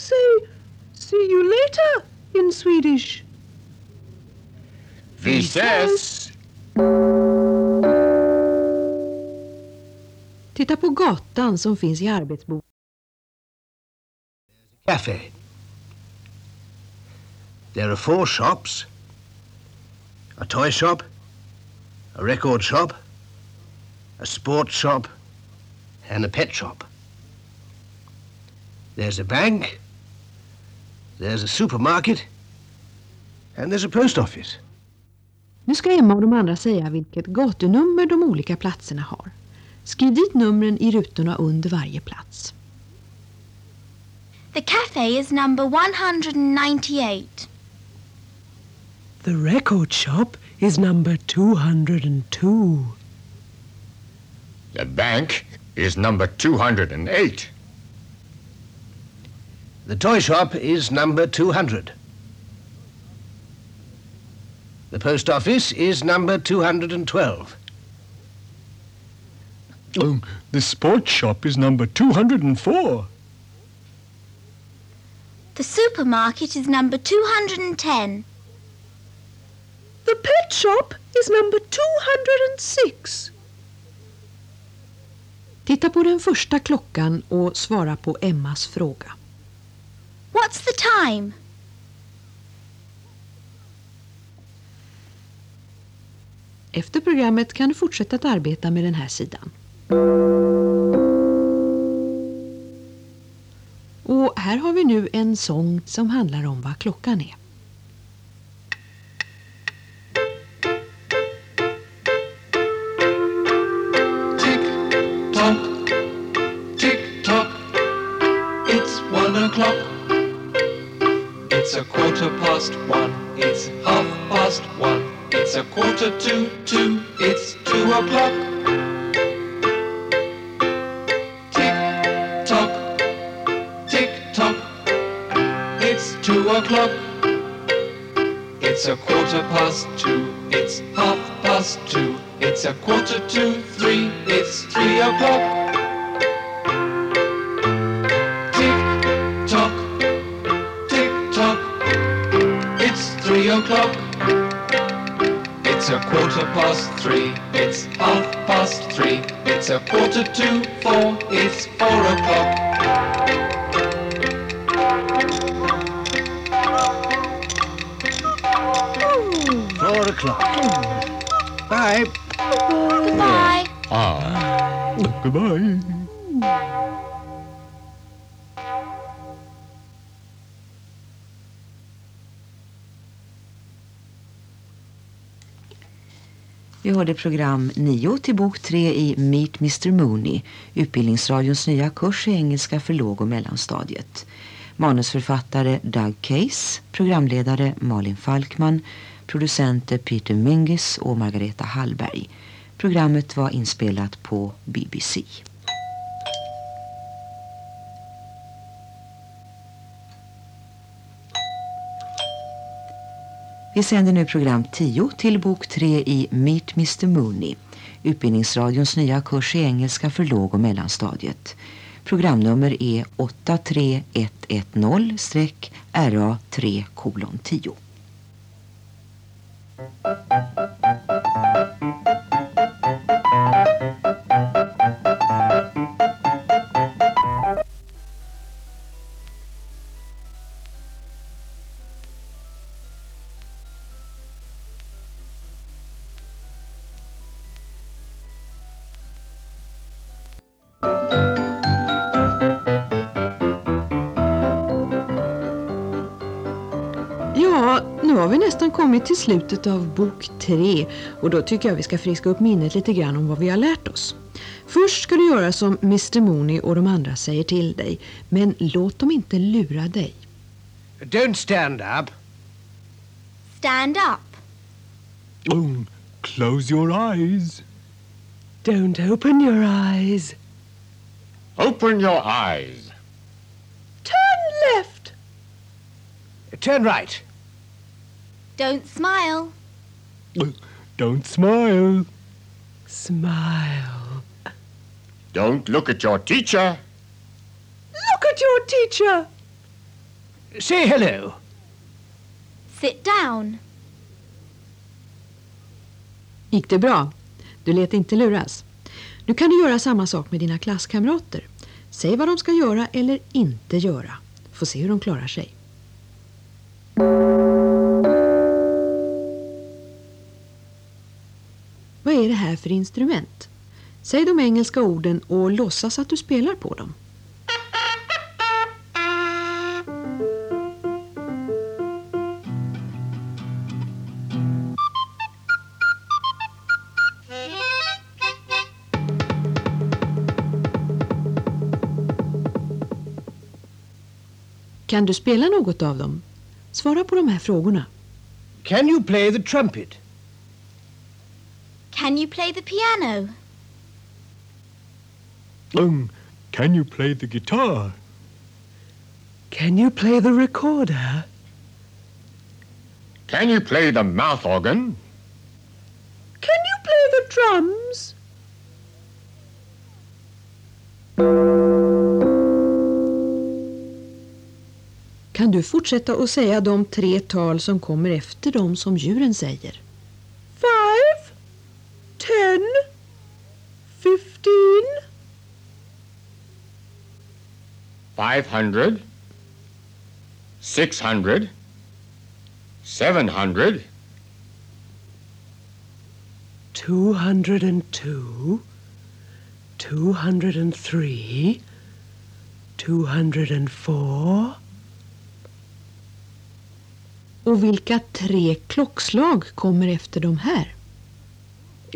say see you later in Swedish? Vi ses! Titta på gatan som finns i arbetsboken. cafe. There are four shops a toy shop, a record shop, a sports shop, and a pet shop. There's a bank, there's a supermarket, and there's a post office. Nu ska Emma och de andra säga vilket gatunummer de olika platserna har. Skriv dit numren i rutorna under varje plats. The cafe is number 198. The record shop is number 202. The bank is number 208. The toy shop is number 200. The post office is number 212. Oh, the sports shop is number 204. The supermarket is number 210. The pet shop is number 206. Titta på den första klockan och svara på Emmas fråga. What's the time? Efter programmet kan du fortsätta att arbeta med den här sidan. Och här har vi nu en sång som handlar om vad klockan är. It's a quarter past one, it's half past one, it's a quarter to two, it's two o'clock. Tick tock, tick tock, it's two o'clock. It's a quarter past two, it's half past two, it's a quarter to three, it's three o'clock. Quarter past three, it's half past three, it's a quarter to four, it's four o'clock. Four o'clock. Bye. Goodbye. Ah, Goodbye. Vi hörde program 9 till bok 3 i Meet Mr Mooney, Utbildningsradions nya kurs i engelska för låg- och mellanstadiet. Manusförfattare Doug Case, programledare Malin Falkman, producenter Peter Mingis och Margareta Hallberg. Programmet var inspelat på BBC. Vi sänder nu program 10 till bok 3 i Meet Mr Mooney, Utbildningsradions nya kurs i engelska för låg- och mellanstadiet. Programnummer är 83110-RA3-10. Nu har vi nästan kommit till slutet av bok 3 och då tycker jag vi ska friska upp minnet lite grann om vad vi har lärt oss. Först ska du göra som Mr Mooney och de andra säger till dig, men låt dem inte lura dig. Don't stand up. Stand up. Oh, close your eyes. Don't open your eyes. open your eyes. Turn left. Turn right. Don't smile. Don't smile. Smile. Don't look at your teacher. Look at your teacher. Say hello. Sit down. Gick det bra? Du lät inte luras. Nu kan du göra samma sak med dina klasskamrater. Säg vad de ska göra eller inte göra. Få se hur de klarar sig. Är det här för instrument? Säg de engelska orden och låtsas att du spelar på dem. Kan du spela något av dem? Svara på de här frågorna. Can you play the trumpet? Can you play the piano? Um, can you play the guitar? Can you play the recorder? Can you play the mouth organ? Can you play the drums? Kan du fortsätta att säga de tre tal som kommer efter dem som djuren säger? Five, ten, fifteen, 500, 600, 700, 202, 203, 204. Och vilka tre klockslag kommer efter de här?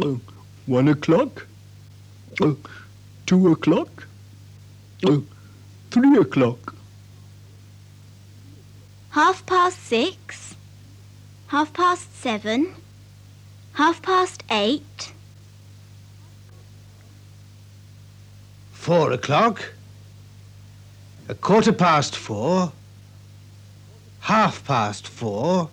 Uh, one o'clock? Uh, two o'clock? Uh, three o'clock? Half past six. Half past seven. Half past eight. Four o'clock. A quarter past four. Half past four.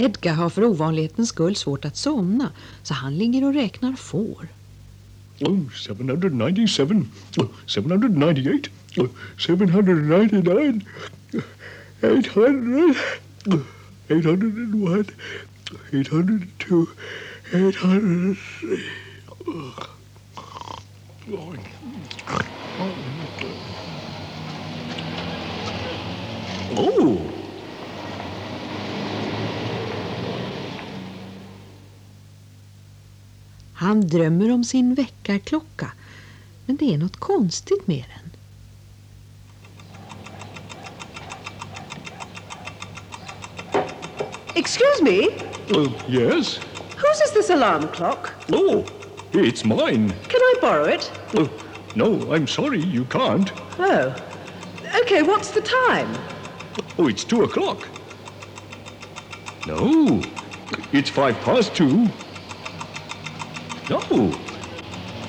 Edgar har för ovanlighetens skull svårt att somna så han ligger och räknar får. Oh, 797, 798, 799, 800, 801, 802, 803. Oh! Han drömmer om sin väckarklocka men det är något konstigt med den. Excuse me, Uh, yes? whose is this alarm clock? Oh, it's mine. Can I borrow it? Uh, no, I'm sorry, you can't. Oh. Okay, what's the time? Oh, it's two o'clock. No, it's five past two. No,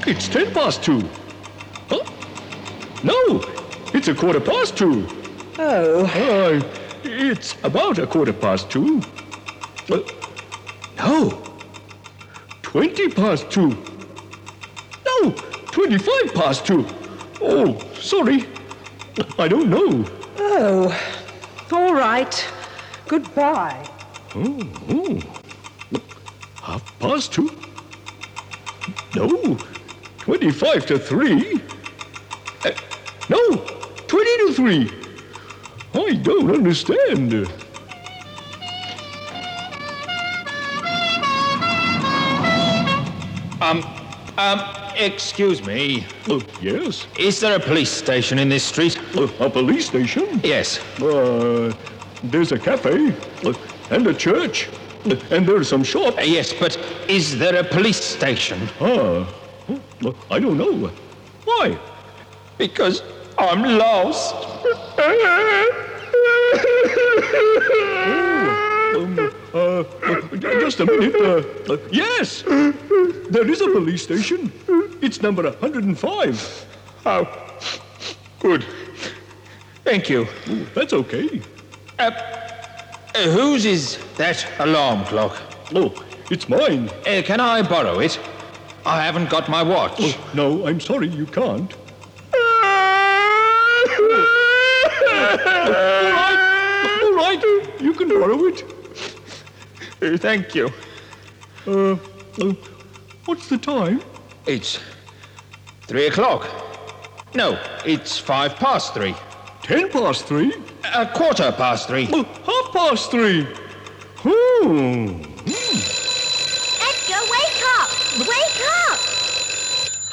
it's ten past two. Huh? No, it's a quarter past two. Oh. Uh, it's about a quarter past two. Uh, no, twenty past two. No, twenty-five past two. Oh, sorry. I don't know. Oh. All right. Goodbye. Oh, oh. Half past two? No, 25 to three. Uh, no, 20 to three. I don't understand. Um, um, excuse me. Oh, yes, Is there a police station in this street? uh, a police station. Yes. Uh, there's a cafe uh, and a church and there's some shop. Uh, yes, but is there a police station? Ah, I don't know. Why? Because I'm lost. Um, uh, uh, just a minute. Uh, uh, yes, there is a police station. It's number 105. Oh, good. Thank you. Oh, that's okay. Uh, uh, whose is that alarm clock? Oh, it's mine. Uh, can I borrow it? I haven't got my watch. Oh, no, I'm sorry, you can't. all right, all right, you can borrow it. Uh, thank you. Uh, uh, what's the time? It's three o'clock. No, it's five past three. Ten past three? A quarter past three. Oh, half past three. Hmm. Edgar, wake up! Wake up!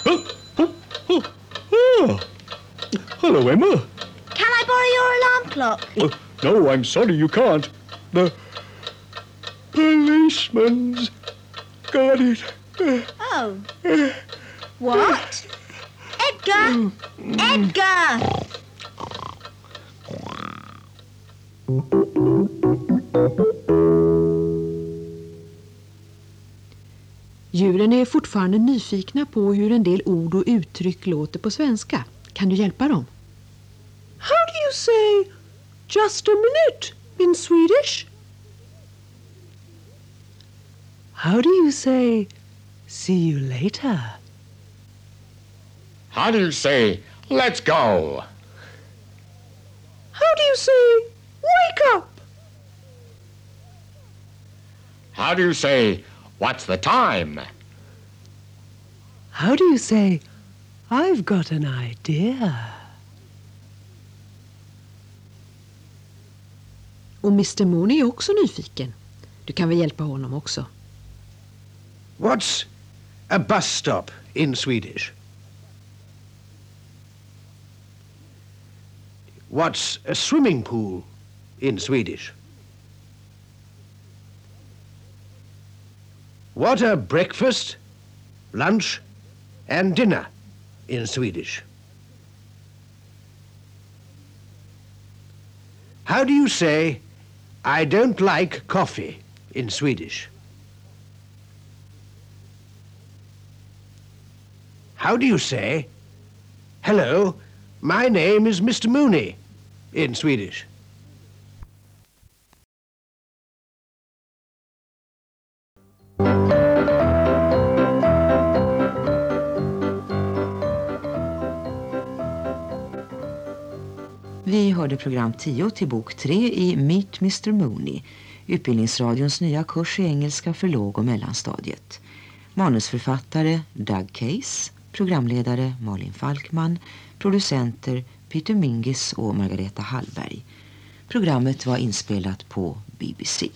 Oh, oh, oh, oh. Hello, Emma. Can I borrow your alarm clock? Oh, no, I'm sorry, you can't. The policeman's got it. Oh. What? Edgar! Edgar! Djuren är fortfarande nyfikna på hur en del ord och uttryck låter på svenska. Kan du hjälpa dem? How do you say just a minute in Swedish? How do you say see you later? How do you say, let's go? How do you say wake up? How do you say, what's the time? How do you say I've got an idea? Och Mr Mooney är också nyfiken. Du kan väl hjälpa honom också? What's a bus stop in Swedish? What's a swimming pool in Swedish? What are breakfast, lunch, and dinner in Swedish? How do you say, I don't like coffee in Swedish? How do you say, hello, my name is Mr. Mooney in Swedish? Vi hörde program 10 till bok 3 i Meet Mr Mooney, Utbildningsradions nya kurs i engelska för låg- och mellanstadiet. Manusförfattare Doug Case, programledare Malin Falkman, producenter Peter Mingis och Margareta Hallberg. Programmet var inspelat på BBC.